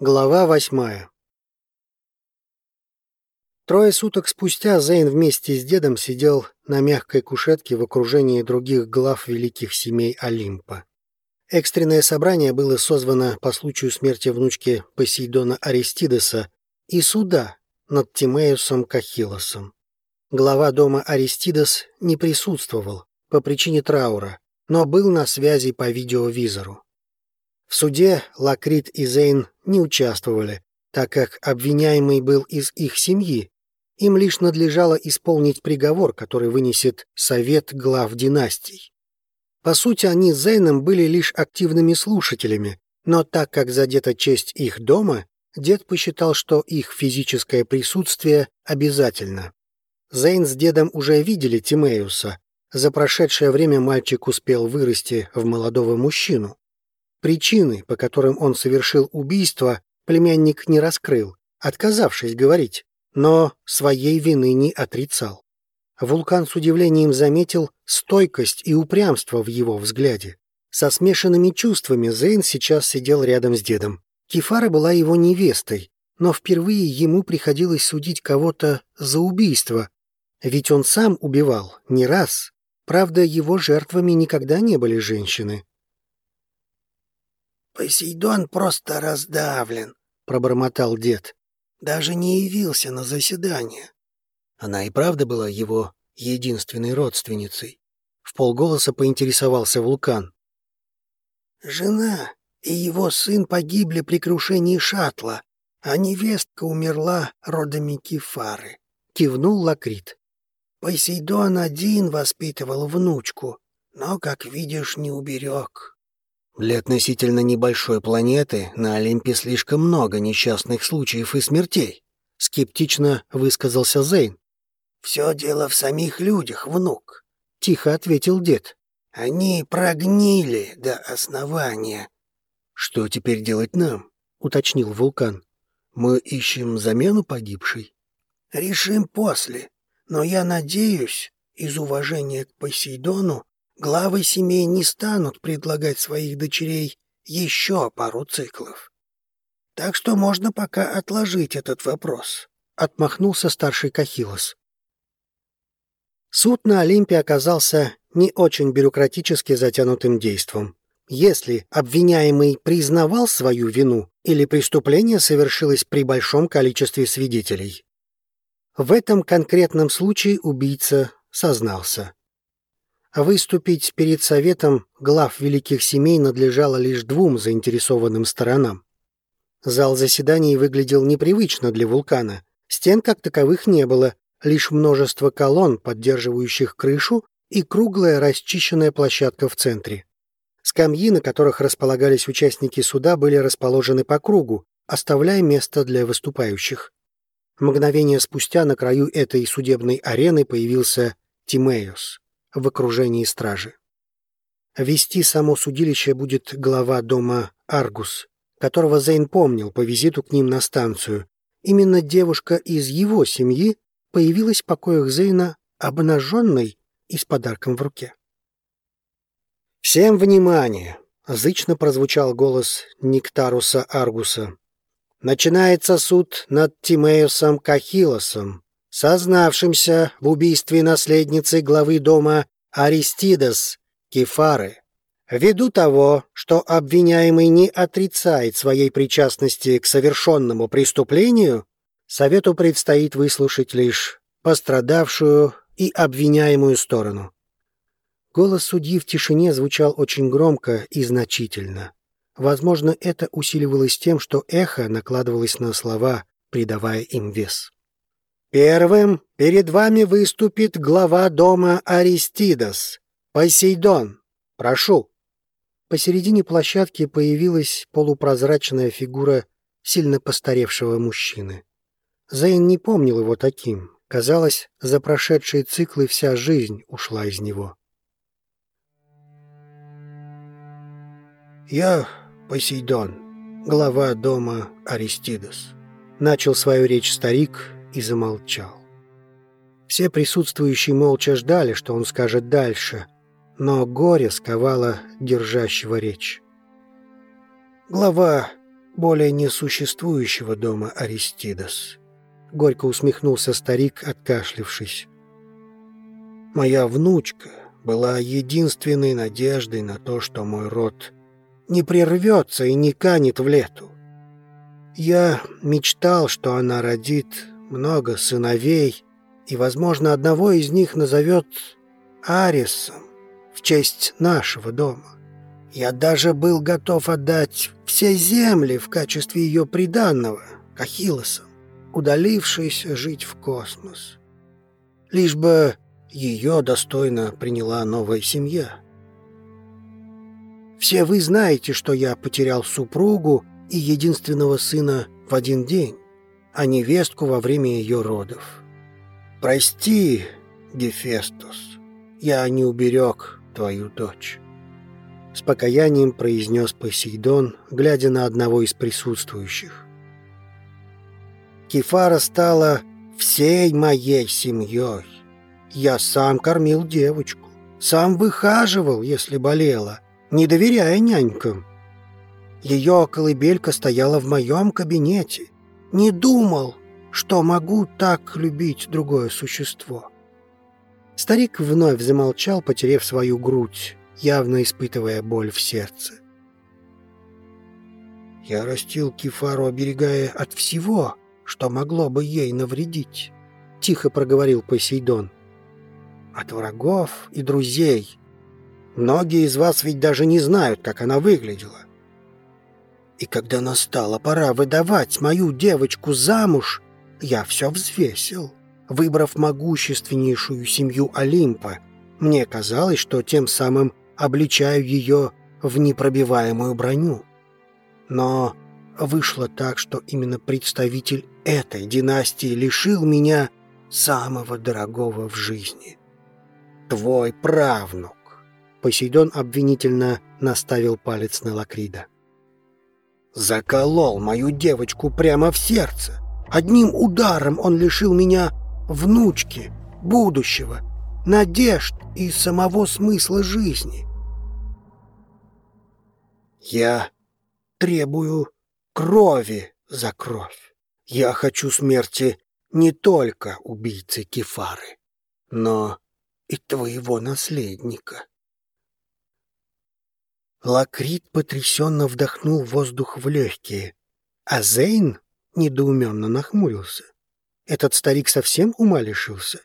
Глава восьмая Трое суток спустя Зейн вместе с дедом сидел на мягкой кушетке в окружении других глав великих семей Олимпа. Экстренное собрание было созвано по случаю смерти внучки Посейдона Аристидеса и суда над Тимеусом Кахилосом. Глава дома Аристидес не присутствовал по причине траура, но был на связи по видеовизору. В суде Лакрит и Зейн не участвовали, так как обвиняемый был из их семьи. Им лишь надлежало исполнить приговор, который вынесет Совет глав династий. По сути, они с Зейном были лишь активными слушателями, но так как задета честь их дома, дед посчитал, что их физическое присутствие обязательно. Зейн с дедом уже видели Тимеуса. За прошедшее время мальчик успел вырасти в молодого мужчину. Причины, по которым он совершил убийство, племянник не раскрыл, отказавшись говорить, но своей вины не отрицал. Вулкан с удивлением заметил стойкость и упрямство в его взгляде. Со смешанными чувствами Зейн сейчас сидел рядом с дедом. Кефара была его невестой, но впервые ему приходилось судить кого-то за убийство, ведь он сам убивал не раз. Правда, его жертвами никогда не были женщины. «Посейдон просто раздавлен», — пробормотал дед. «Даже не явился на заседание». Она и правда была его единственной родственницей. В полголоса поинтересовался вулкан. «Жена и его сын погибли при крушении шаттла, а невестка умерла родами Кефары», — кивнул Лакрит. «Посейдон один воспитывал внучку, но, как видишь, не уберег». Для относительно небольшой планеты на Олимпе слишком много несчастных случаев и смертей, скептично высказался Зейн. Все дело в самих людях, внук, тихо ответил дед. Они прогнили до основания. Что теперь делать нам? уточнил вулкан. Мы ищем замену погибшей. Решим после, но я надеюсь, из уважения к Посейдону главы семей не станут предлагать своих дочерей еще пару циклов. Так что можно пока отложить этот вопрос», — отмахнулся старший Кахилос. Суд на Олимпе оказался не очень бюрократически затянутым действом. Если обвиняемый признавал свою вину или преступление совершилось при большом количестве свидетелей. В этом конкретном случае убийца сознался. Выступить перед советом глав великих семей надлежало лишь двум заинтересованным сторонам. Зал заседаний выглядел непривычно для вулкана. Стен как таковых не было, лишь множество колонн, поддерживающих крышу, и круглая расчищенная площадка в центре. Скамьи, на которых располагались участники суда, были расположены по кругу, оставляя место для выступающих. Мгновение спустя на краю этой судебной арены появился Тимеус в окружении стражи. Вести само судилище будет глава дома Аргус, которого Зейн помнил по визиту к ним на станцию. Именно девушка из его семьи появилась в покоях Зейна обнаженной и с подарком в руке. «Всем внимание!» — зычно прозвучал голос Никтаруса Аргуса. «Начинается суд над Тимеусом Кахилосом, сознавшимся в убийстве наследницы главы дома Аристидас Кефары. Ввиду того, что обвиняемый не отрицает своей причастности к совершенному преступлению, Совету предстоит выслушать лишь пострадавшую и обвиняемую сторону. Голос судьи в тишине звучал очень громко и значительно. Возможно, это усиливалось тем, что эхо накладывалось на слова, придавая им вес. Первым перед вами выступит глава дома Аристидас, Посейдон. Прошу. Посередине площадки появилась полупрозрачная фигура сильно постаревшего мужчины. Зейн не помнил его таким. Казалось, за прошедшие циклы вся жизнь ушла из него. «Я Посейдон, глава дома Аристидас», — начал свою речь старик, и замолчал. Все присутствующие молча ждали, что он скажет дальше, но горе сковало держащего речь. Глава более несуществующего дома Аристидас. Горько усмехнулся старик, откашлившись. Моя внучка была единственной надеждой на то, что мой род не прервется и не канет в лету. Я мечтал, что она родит много сыновей, и, возможно, одного из них назовет Арисом в честь нашего дома. Я даже был готов отдать все земли в качестве ее приданного Кахилосам, удалившись жить в космос. Лишь бы ее достойно приняла новая семья. Все вы знаете, что я потерял супругу и единственного сына в один день, а невестку во время ее родов. Прости, Гефестус, я не уберег твою дочь. С покаянием произнес Посейдон, глядя на одного из присутствующих. Кефара стала всей моей семьей. Я сам кормил девочку, сам выхаживал, если болела, не доверяя нянькам. Ее колыбелька стояла в моем кабинете. Не думал, что могу так любить другое существо. Старик вновь замолчал, потеряв свою грудь, явно испытывая боль в сердце. Я растил Кефару, оберегая от всего, что могло бы ей навредить, — тихо проговорил Посейдон. От врагов и друзей. Многие из вас ведь даже не знают, как она выглядела. И когда настала пора выдавать мою девочку замуж, я все взвесил, выбрав могущественнейшую семью Олимпа. Мне казалось, что тем самым обличаю ее в непробиваемую броню. Но вышло так, что именно представитель этой династии лишил меня самого дорогого в жизни. Твой правнук. Посейдон обвинительно наставил палец на Лакрида. Заколол мою девочку прямо в сердце. Одним ударом он лишил меня внучки, будущего, надежд и самого смысла жизни. Я требую крови за кровь. Я хочу смерти не только убийцы Кефары, но и твоего наследника. Лакрит потрясенно вдохнул воздух в легкие, а Зейн недоуменно нахмурился. Этот старик совсем ума лишился?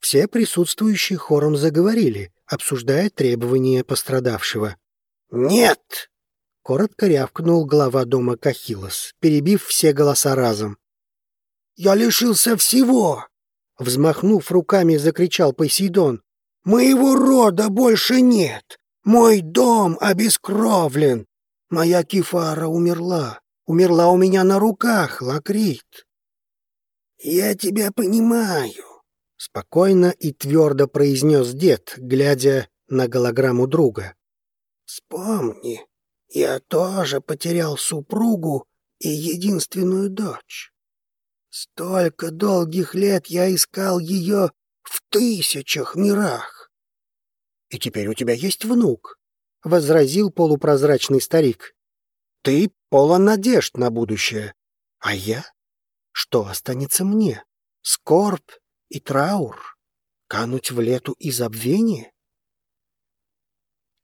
Все присутствующие хором заговорили, обсуждая требования пострадавшего. «Нет!» — коротко рявкнул глава дома Кахилос, перебив все голоса разом. «Я лишился всего!» — взмахнув руками, закричал Посейдон. «Моего рода больше нет! Мой дом обескровлен! Моя кефара умерла! Умерла у меня на руках, Лакрит!» «Я тебя понимаю!» Спокойно и твердо произнес дед, глядя на голограмму друга. «Вспомни, я тоже потерял супругу и единственную дочь. Столько долгих лет я искал ее в тысячах мирах. «И теперь у тебя есть внук», — возразил полупрозрачный старик. «Ты полон надежд на будущее. А я? Что останется мне? Скорбь и траур? Кануть в лету и забвение?»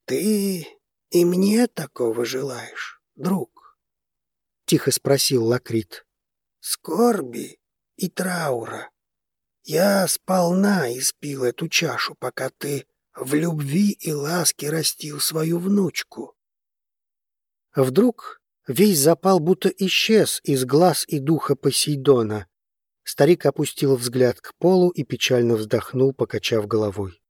«Ты и мне такого желаешь, друг?» — тихо спросил Лакрит. «Скорби и траура. Я сполна испил эту чашу, пока ты в любви и ласке растил свою внучку». Вдруг весь запал будто исчез из глаз и духа Посейдона, Старик опустил взгляд к полу и печально вздохнул, покачав головой.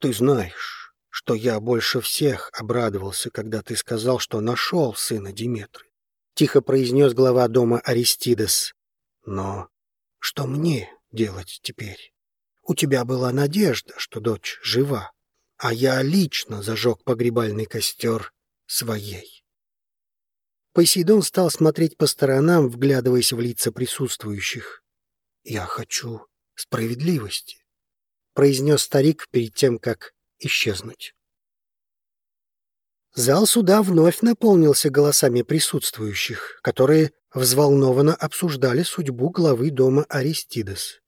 «Ты знаешь, что я больше всех обрадовался, когда ты сказал, что нашел сына Диметры», — тихо произнес глава дома Аристидес. «Но что мне делать теперь? У тебя была надежда, что дочь жива, а я лично зажег погребальный костер своей». Посейдон стал смотреть по сторонам, вглядываясь в лица присутствующих. «Я хочу справедливости», — произнес старик перед тем, как исчезнуть. Зал суда вновь наполнился голосами присутствующих, которые взволнованно обсуждали судьбу главы дома Аристидес.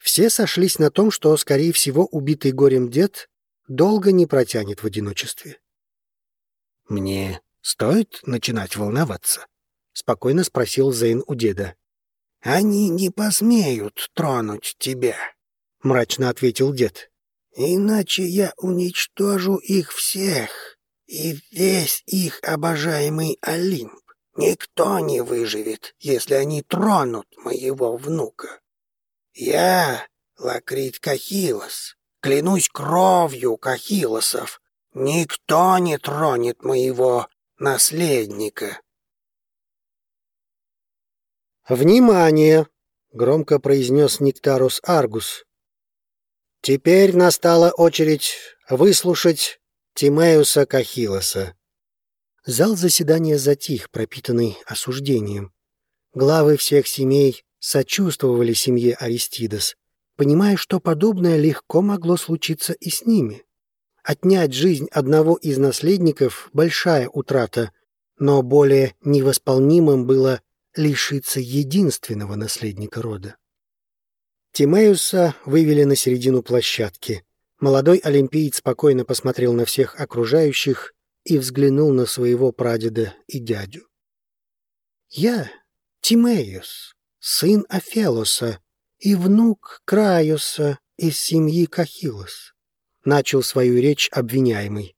Все сошлись на том, что, скорее всего, убитый горем дед долго не протянет в одиночестве. «Мне стоит начинать волноваться?» — спокойно спросил Зейн у деда. «Они не посмеют тронуть тебя», — мрачно ответил дед. «Иначе я уничтожу их всех и весь их обожаемый Олимп. Никто не выживет, если они тронут моего внука. Я, Лакрит Кахилос, клянусь кровью Кахилосов, никто не тронет моего наследника. «Внимание!» — громко произнес Никтарус Аргус. «Теперь настала очередь выслушать Тимеуса Кахилоса». Зал заседания затих, пропитанный осуждением. Главы всех семей сочувствовали семье Аристидес, понимая, что подобное легко могло случиться и с ними. Отнять жизнь одного из наследников – большая утрата, но более невосполнимым было лишиться единственного наследника рода. Тимеуса вывели на середину площадки. Молодой олимпиец спокойно посмотрел на всех окружающих и взглянул на своего прадеда и дядю. «Я Тимеус, сын Афелоса и внук Краюса из семьи Кахилос», — начал свою речь обвиняемый.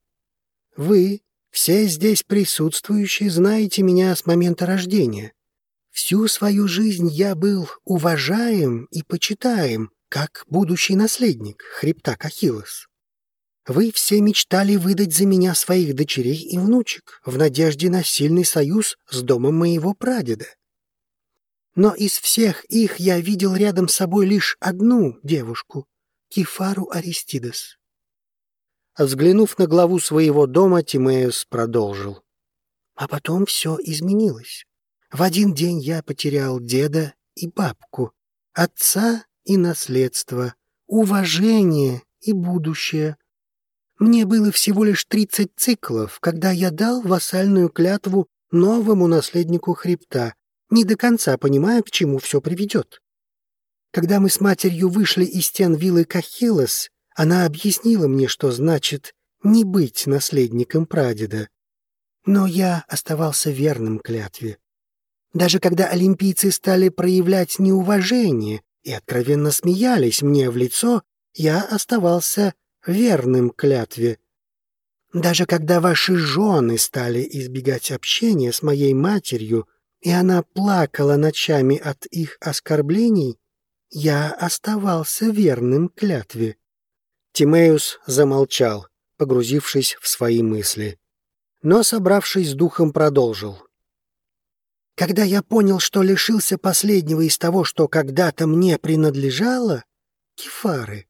«Вы, все здесь присутствующие, знаете меня с момента рождения. Всю свою жизнь я был уважаем и почитаем, как будущий наследник хребта Кахилос. Вы все мечтали выдать за меня своих дочерей и внучек в надежде на сильный союз с домом моего прадеда. Но из всех их я видел рядом с собой лишь одну девушку — Кефару Аристидес. Взглянув на главу своего дома, Тимеус продолжил. А потом все изменилось. В один день я потерял деда и бабку, отца и наследство, уважение и будущее. Мне было всего лишь тридцать циклов, когда я дал вассальную клятву новому наследнику хребта, не до конца понимая, к чему все приведет. Когда мы с матерью вышли из стен виллы Кахилос, она объяснила мне, что значит не быть наследником прадеда. Но я оставался верным клятве. Даже когда олимпийцы стали проявлять неуважение и откровенно смеялись мне в лицо, я оставался верным клятве. Даже когда ваши жены стали избегать общения с моей матерью, и она плакала ночами от их оскорблений, я оставался верным клятве. Тимеус замолчал, погрузившись в свои мысли. Но, собравшись с духом, продолжил. «Когда я понял, что лишился последнего из того, что когда-то мне принадлежало, кефары,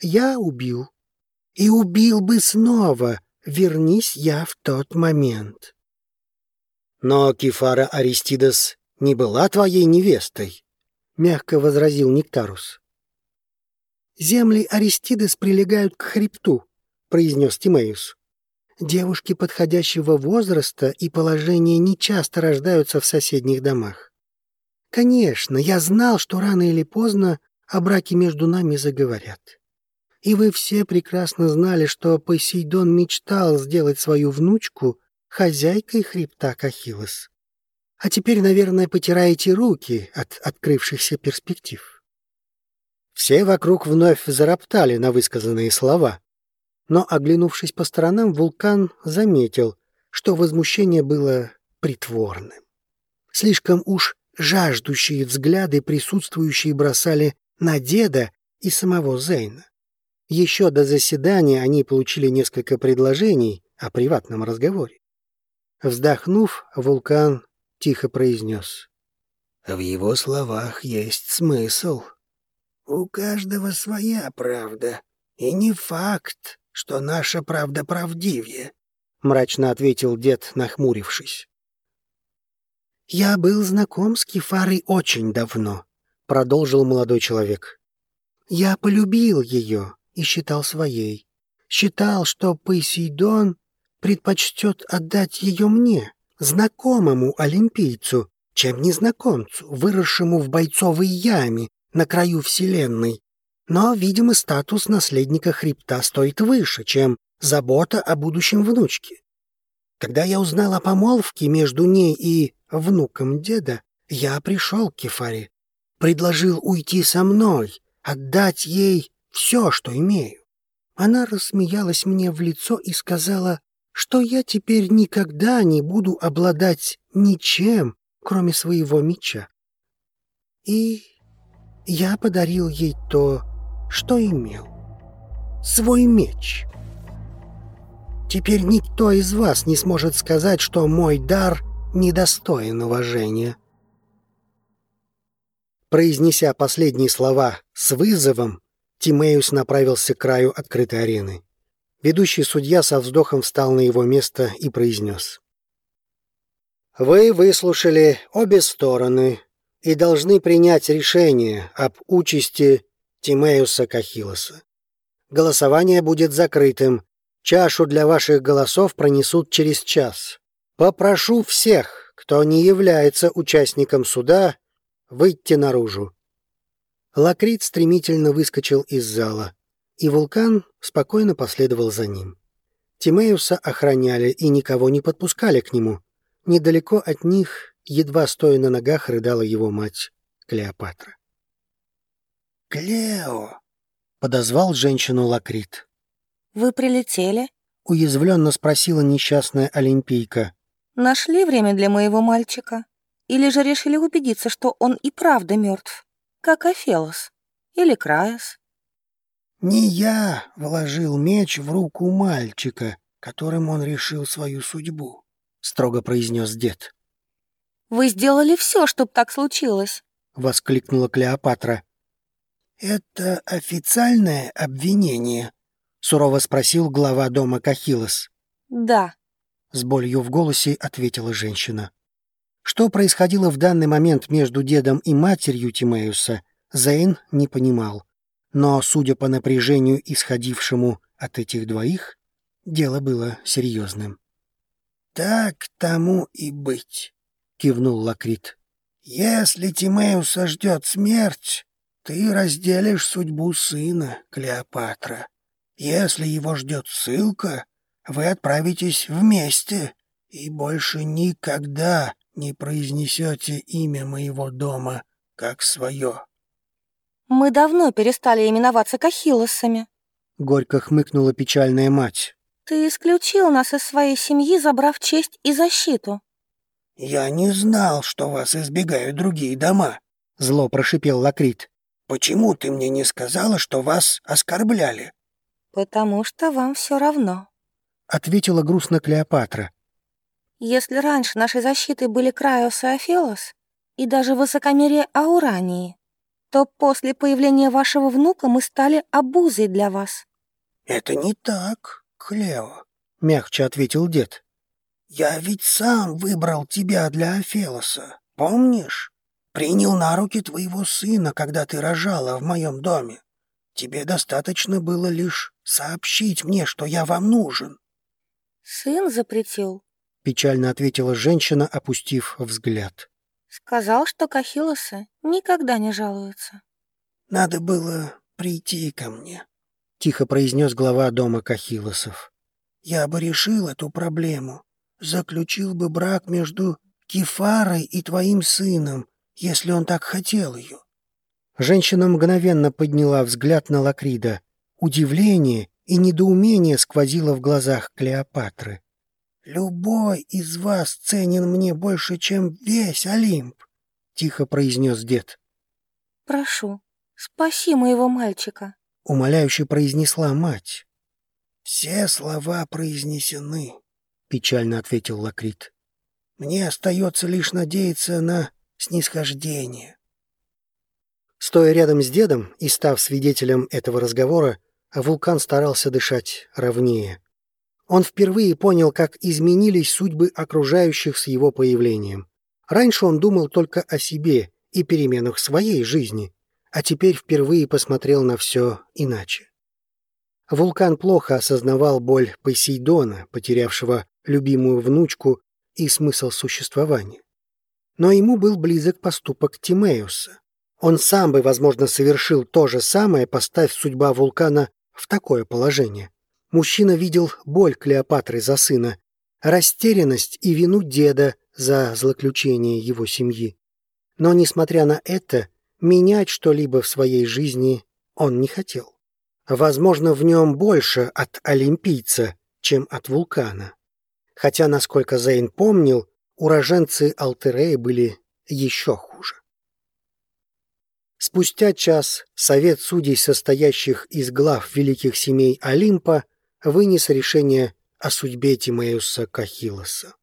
я убил. И убил бы снова, вернись я в тот момент. «Но Кефара Аристидес не была твоей невестой», — мягко возразил Нектарус. «Земли Аристидес прилегают к хребту», — произнес Тимеус. «Девушки подходящего возраста и положения нечасто рождаются в соседних домах. Конечно, я знал, что рано или поздно о браке между нами заговорят. И вы все прекрасно знали, что Посейдон мечтал сделать свою внучку хозяйкой хребта Кахилос. А теперь, наверное, потираете руки от открывшихся перспектив. Все вокруг вновь зароптали на высказанные слова. Но, оглянувшись по сторонам, вулкан заметил, что возмущение было притворным. Слишком уж жаждущие взгляды присутствующие бросали на деда и самого Зейна. Еще до заседания они получили несколько предложений о приватном разговоре. Вздохнув, вулкан тихо произнес. В его словах есть смысл. У каждого своя правда, и не факт, что наша правда правдивее, — мрачно ответил дед, нахмурившись. «Я был знаком с Кефарой очень давно», — продолжил молодой человек. «Я полюбил ее и считал своей. Считал, что Посейдон предпочтет отдать ее мне, знакомому олимпийцу, чем незнакомцу, выросшему в бойцовой яме на краю Вселенной. Но, видимо, статус наследника хребта стоит выше, чем забота о будущем внучке. Когда я узнал о помолвке между ней и внуком деда, я пришел к Кефаре, предложил уйти со мной, отдать ей все, что имею. Она рассмеялась мне в лицо и сказала, что я теперь никогда не буду обладать ничем, кроме своего меча. И я подарил ей то, что имел. Свой меч. Теперь никто из вас не сможет сказать, что мой дар недостоин уважения. Произнеся последние слова с вызовом, Тимеус направился к краю открытой арены. Ведущий судья со вздохом встал на его место и произнес. «Вы выслушали обе стороны и должны принять решение об участи Тимеуса Кахилоса. Голосование будет закрытым. Чашу для ваших голосов пронесут через час. Попрошу всех, кто не является участником суда, выйти наружу. Лакрит стремительно выскочил из зала, и вулкан спокойно последовал за ним. Тимеуса охраняли и никого не подпускали к нему. Недалеко от них, едва стоя на ногах, рыдала его мать Клеопатра. «Клео!» — подозвал женщину Лакрит. «Вы прилетели?» — уязвленно спросила несчастная олимпийка. «Нашли время для моего мальчика? Или же решили убедиться, что он и правда мертв, как Афелос или Краес?» «Не я вложил меч в руку мальчика, которым он решил свою судьбу», — строго произнес дед. «Вы сделали все, чтобы так случилось», — воскликнула Клеопатра. «Это официальное обвинение?» — сурово спросил глава дома Кахилос. «Да», — с болью в голосе ответила женщина. Что происходило в данный момент между дедом и матерью Тимеуса, Зейн не понимал. Но, судя по напряжению, исходившему от этих двоих, дело было серьезным. «Так тому и быть», — кивнул Лакрит. «Если Тимеуса ждет смерть, ты разделишь судьбу сына, Клеопатра. Если его ждет ссылка, вы отправитесь вместе и больше никогда не произнесете имя моего дома как свое. «Мы давно перестали именоваться Кахилосами», — горько хмыкнула печальная мать. «Ты исключил нас из своей семьи, забрав честь и защиту». «Я не знал, что вас избегают другие дома», — зло прошипел Лакрит. Почему ты мне не сказала, что вас оскорбляли?» «Потому что вам все равно», — ответила грустно Клеопатра. «Если раньше нашей защитой были Крайос и Афелос, и даже высокомерие Аурании, то после появления вашего внука мы стали обузой для вас». «Это не так, Клео», — мягче ответил дед. «Я ведь сам выбрал тебя для Афелоса, помнишь? Принял на руки твоего сына, когда ты рожала в моем доме. Тебе достаточно было лишь сообщить мне, что я вам нужен». «Сын запретил», — печально ответила женщина, опустив взгляд. «Сказал, что Кахилосы никогда не жалуются». «Надо было прийти ко мне», — тихо произнес глава дома Кахилосов. «Я бы решил эту проблему, заключил бы брак между Кефарой и твоим сыном, если он так хотел ее. Женщина мгновенно подняла взгляд на Лакрида. Удивление и недоумение сквозило в глазах Клеопатры. «Любой из вас ценен мне больше, чем весь Олимп», — тихо произнес дед. «Прошу, спаси моего мальчика», — умоляюще произнесла мать. «Все слова произнесены», — печально ответил Лакрит. «Мне остается лишь надеяться на снисхождение. Стоя рядом с дедом и став свидетелем этого разговора, вулкан старался дышать ровнее. Он впервые понял, как изменились судьбы окружающих с его появлением. Раньше он думал только о себе и переменах своей жизни, а теперь впервые посмотрел на все иначе. Вулкан плохо осознавал боль Посейдона, потерявшего любимую внучку и смысл существования. Но ему был близок поступок Тимеуса. Он сам бы, возможно, совершил то же самое, поставив судьба вулкана в такое положение. Мужчина видел боль Клеопатры за сына, растерянность и вину деда за злоключение его семьи. Но, несмотря на это, менять что-либо в своей жизни он не хотел. Возможно, в нем больше от олимпийца, чем от вулкана. Хотя, насколько Зейн помнил, уроженцы Алтереи были еще хуже. Спустя час совет судей, состоящих из глав великих семей Олимпа, вынес решение о судьбе Тимеуса Кахилоса.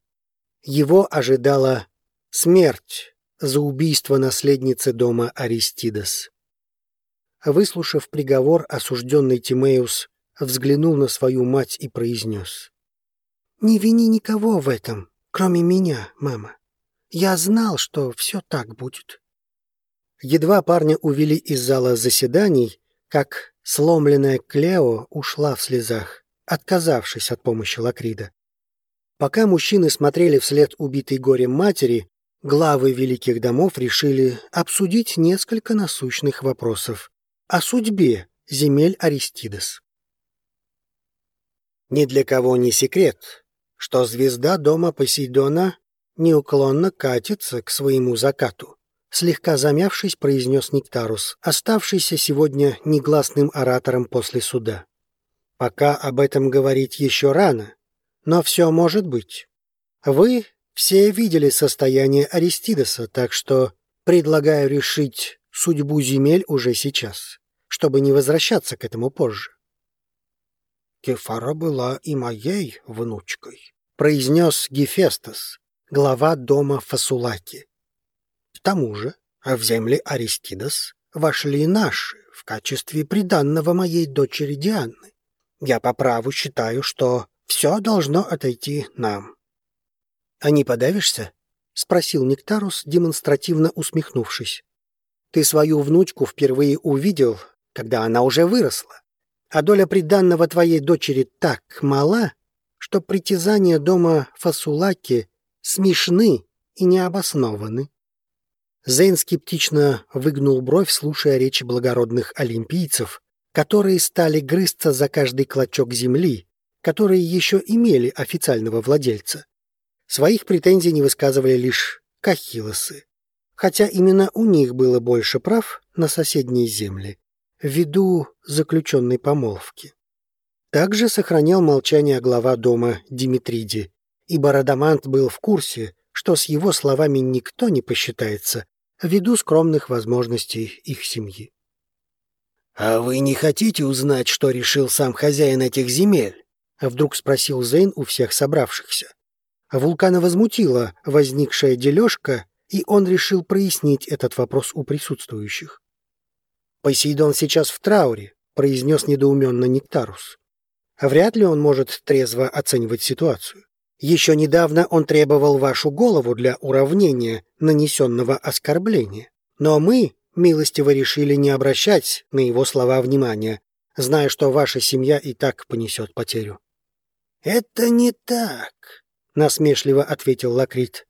Его ожидала смерть за убийство наследницы дома Аристидас. Выслушав приговор, осужденный Тимеус взглянул на свою мать и произнес. «Не вини никого в этом, кроме меня, мама. Я знал, что все так будет». Едва парня увели из зала заседаний, как сломленная Клео ушла в слезах, отказавшись от помощи Лакрида. Пока мужчины смотрели вслед убитой горем матери, главы великих домов решили обсудить несколько насущных вопросов о судьбе земель Аристидес. Ни для кого не секрет, что звезда дома Посейдона неуклонно катится к своему закату. Слегка замявшись, произнес Нектарус, оставшийся сегодня негласным оратором после суда. Пока об этом говорить еще рано, но все может быть. Вы все видели состояние Аристидеса, так что предлагаю решить судьбу земель уже сейчас, чтобы не возвращаться к этому позже. Кефара была и моей внучкой, произнес Гефестос, глава дома Фасулаки. К тому же в земли Аристидас вошли наши в качестве приданного моей дочери Дианы. Я по праву считаю, что все должно отойти нам. — А не подавишься? — спросил Нектарус, демонстративно усмехнувшись. — Ты свою внучку впервые увидел, когда она уже выросла, а доля приданного твоей дочери так мала, что притязания дома Фасулаки смешны и необоснованы. Зейн скептично выгнул бровь, слушая речи благородных олимпийцев, которые стали грызться за каждый клочок земли, которые еще имели официального владельца. Своих претензий не высказывали лишь кахилосы, хотя именно у них было больше прав на соседние земли, ввиду заключенной помолвки. Также сохранял молчание глава дома Димитриди, ибо Радамант был в курсе, что с его словами никто не посчитается, ввиду скромных возможностей их семьи. «А вы не хотите узнать, что решил сам хозяин этих земель?» — вдруг спросил Зейн у всех собравшихся. Вулкана возмутила возникшая дележка, и он решил прояснить этот вопрос у присутствующих. «Посейдон сейчас в трауре», — произнес недоуменно Нектарус. «Вряд ли он может трезво оценивать ситуацию. Еще недавно он требовал вашу голову для уравнения нанесенного оскорбления. Но мы милостиво решили не обращать на его слова внимания, зная, что ваша семья и так понесет потерю. «Это не так», — насмешливо ответил Лакрит.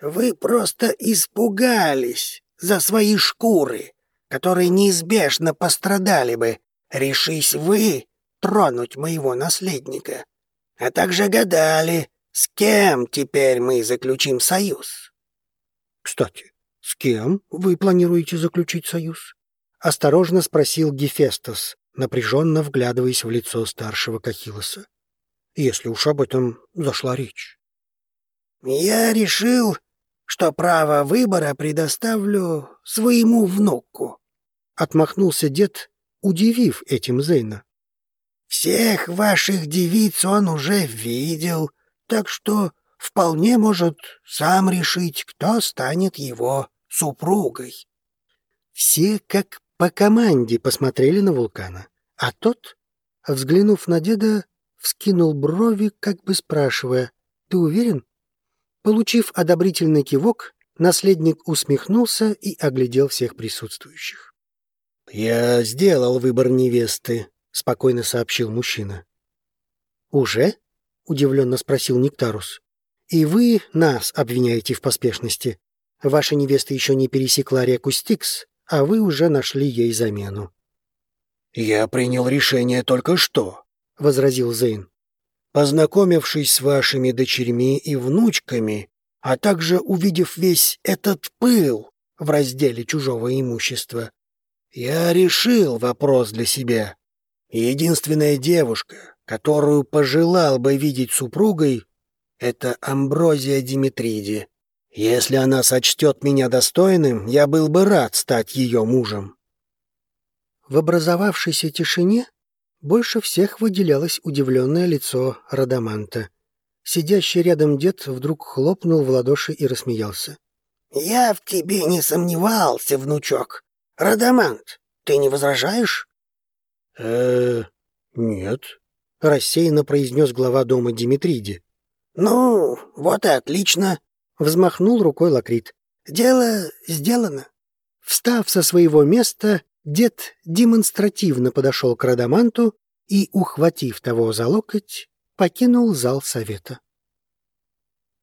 «Вы просто испугались за свои шкуры, которые неизбежно пострадали бы, решись вы тронуть моего наследника, а также гадали, с кем теперь мы заключим союз. Кстати, с кем вы планируете заключить союз? Осторожно спросил Гефестос, напряженно вглядываясь в лицо старшего Кахилоса если уж об этом зашла речь. «Я решил, что право выбора предоставлю своему внуку», — отмахнулся дед, удивив этим Зейна. «Всех ваших девиц он уже видел, так что вполне может сам решить, кто станет его супругой». Все как по команде посмотрели на вулкана, а тот, взглянув на деда, вскинул брови, как бы спрашивая, «Ты уверен?» Получив одобрительный кивок, наследник усмехнулся и оглядел всех присутствующих. «Я сделал выбор невесты», — спокойно сообщил мужчина. «Уже?» — удивленно спросил Нектарус. «И вы нас обвиняете в поспешности. Ваша невеста еще не пересекла реку Стикс, а вы уже нашли ей замену». «Я принял решение только что», — возразил Зейн. «Познакомившись с вашими дочерьми и внучками, а также увидев весь этот пыл в разделе чужого имущества, я решил вопрос для себя. Единственная девушка, которую пожелал бы видеть супругой, это Амброзия Димитриди. Если она сочтет меня достойным, я был бы рад стать ее мужем. В образовавшейся тишине больше всех выделялось удивленное лицо Радаманта. Сидящий рядом дед вдруг хлопнул в ладоши и рассмеялся. «Я в тебе не сомневался, внучок. Радамант, ты не возражаешь?» э нет», — рассеянно произнес глава дома Димитриди. «Ну, вот и отлично», — взмахнул рукой Лакрит. «Дело сделано». Встав со своего места, Дед демонстративно подошел к Радаманту и, ухватив того за локоть, покинул зал совета.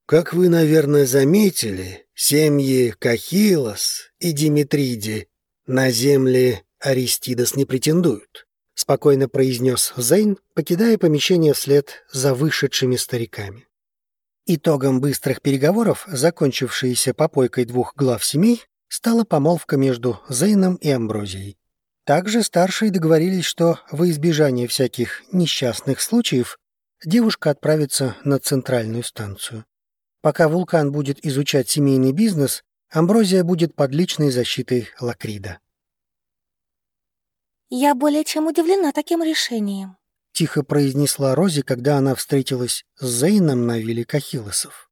«Как вы, наверное, заметили, семьи Кахилос и Димитриди на земли Аристидас не претендуют», — спокойно произнес Зейн, покидая помещение вслед за вышедшими стариками. Итогом быстрых переговоров, закончившиеся попойкой двух глав семей, стала помолвка между Зейном и Амброзией. Также старшие договорились, что во избежание всяких несчастных случаев девушка отправится на центральную станцию. Пока вулкан будет изучать семейный бизнес, Амброзия будет под личной защитой Лакрида. «Я более чем удивлена таким решением», — тихо произнесла Рози, когда она встретилась с Зейном на вилле Кахилосов.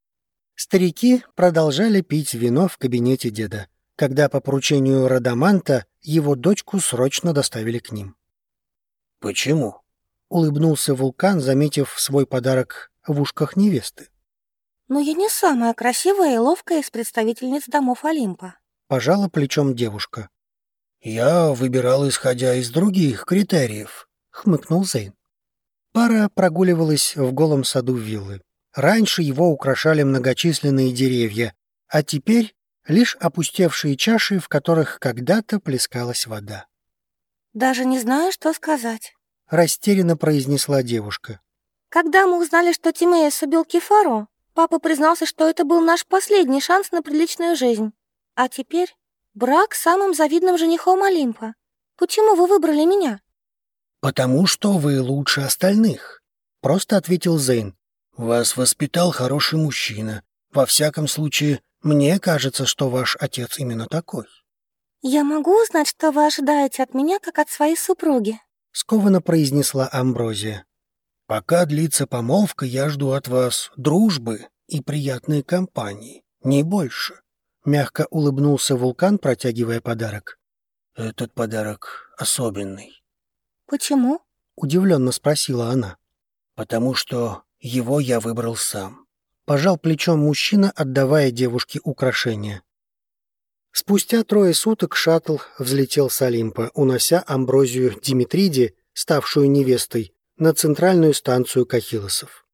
Старики продолжали пить вино в кабинете деда когда по поручению Радаманта его дочку срочно доставили к ним. «Почему?» — улыбнулся вулкан, заметив свой подарок в ушках невесты. «Но я не самая красивая и ловкая из представительниц домов Олимпа», — пожала плечом девушка. «Я выбирал, исходя из других критериев», — хмыкнул Зейн. Пара прогуливалась в голом саду виллы. Раньше его украшали многочисленные деревья, а теперь лишь опустевшие чаши, в которых когда-то плескалась вода. «Даже не знаю, что сказать», — растерянно произнесла девушка. «Когда мы узнали, что Тимеес убил Кефару, папа признался, что это был наш последний шанс на приличную жизнь. А теперь брак с самым завидным женихом Олимпа. Почему вы выбрали меня?» «Потому что вы лучше остальных», — просто ответил Зейн. «Вас воспитал хороший мужчина. Во всяком случае, мне кажется, что ваш отец именно такой». «Я могу узнать, что вы ожидаете от меня, как от своей супруги?» — скованно произнесла Амброзия. «Пока длится помолвка, я жду от вас дружбы и приятной компании, не больше». Мягко улыбнулся вулкан, протягивая подарок. «Этот подарок особенный». «Почему?» — удивленно спросила она. «Потому что его я выбрал сам. Пожал плечом мужчина, отдавая девушке украшения. Спустя трое суток шаттл взлетел с Олимпа, унося Амброзию Димитриди, ставшую невестой, на центральную станцию Кахилосов.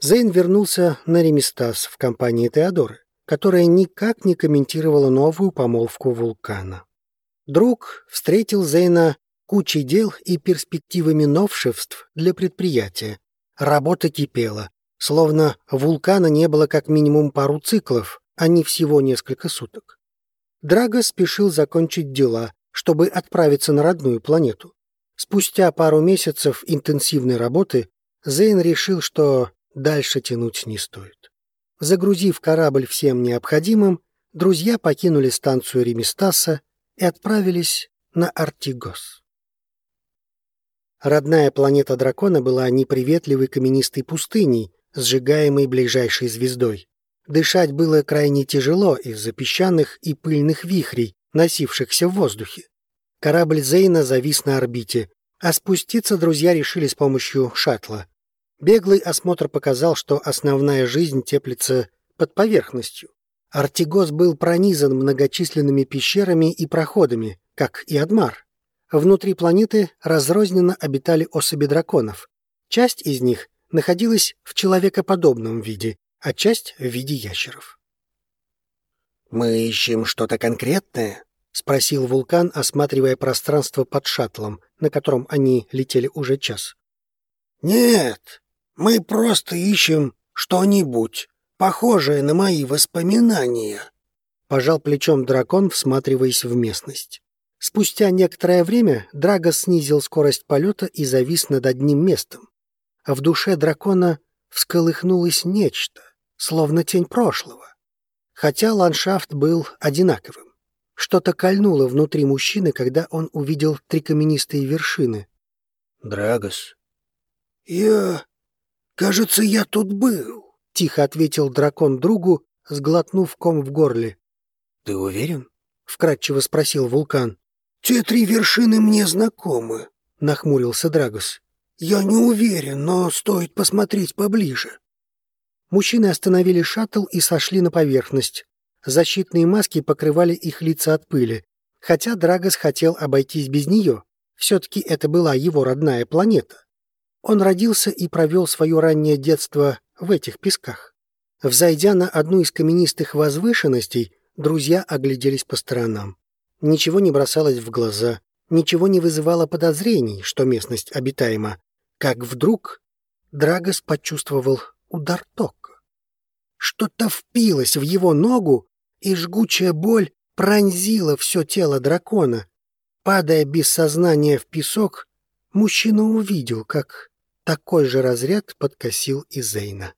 Зейн вернулся на Ремистас в компании Теодоры, которая никак не комментировала новую помолвку вулкана. Друг встретил Зейна кучей дел и перспективами новшеств для предприятия. Работа кипела, Словно вулкана не было как минимум пару циклов, а не всего несколько суток. Драго спешил закончить дела, чтобы отправиться на родную планету. Спустя пару месяцев интенсивной работы Зейн решил, что дальше тянуть не стоит. Загрузив корабль всем необходимым, друзья покинули станцию Ремистаса и отправились на Артигос. Родная планета дракона была неприветливой каменистой пустыней, сжигаемый ближайшей звездой. Дышать было крайне тяжело из-за песчаных и пыльных вихрей, носившихся в воздухе. Корабль Зейна завис на орбите, а спуститься друзья решили с помощью шаттла. Беглый осмотр показал, что основная жизнь теплится под поверхностью. Артигос был пронизан многочисленными пещерами и проходами, как и Адмар. Внутри планеты разрозненно обитали особи драконов. Часть из них находилась в человекоподобном виде, а часть — в виде ящеров. «Мы ищем что-то конкретное?» — спросил вулкан, осматривая пространство под шаттлом, на котором они летели уже час. «Нет, мы просто ищем что-нибудь, похожее на мои воспоминания», — пожал плечом дракон, всматриваясь в местность. Спустя некоторое время Драго снизил скорость полета и завис над одним местом. А в душе дракона всколыхнулось нечто, словно тень прошлого. Хотя ландшафт был одинаковым. Что-то кольнуло внутри мужчины, когда он увидел три каменистые вершины. «Драгос?» «Я... кажется, я тут был», — тихо ответил дракон другу, сглотнув ком в горле. «Ты уверен?» — вкратчиво спросил вулкан. «Те три вершины мне знакомы», — нахмурился Драгос. «Я не уверен, но стоит посмотреть поближе». Мужчины остановили шаттл и сошли на поверхность. Защитные маски покрывали их лица от пыли, хотя Драгос хотел обойтись без нее. Все-таки это была его родная планета. Он родился и провел свое раннее детство в этих песках. Взойдя на одну из каменистых возвышенностей, друзья огляделись по сторонам. Ничего не бросалось в глаза, ничего не вызывало подозрений, что местность обитаема. Как вдруг Драгос почувствовал удар тока. Что-то впилось в его ногу, и жгучая боль пронзила все тело дракона. Падая без сознания в песок, мужчина увидел, как такой же разряд подкосил и Зейна.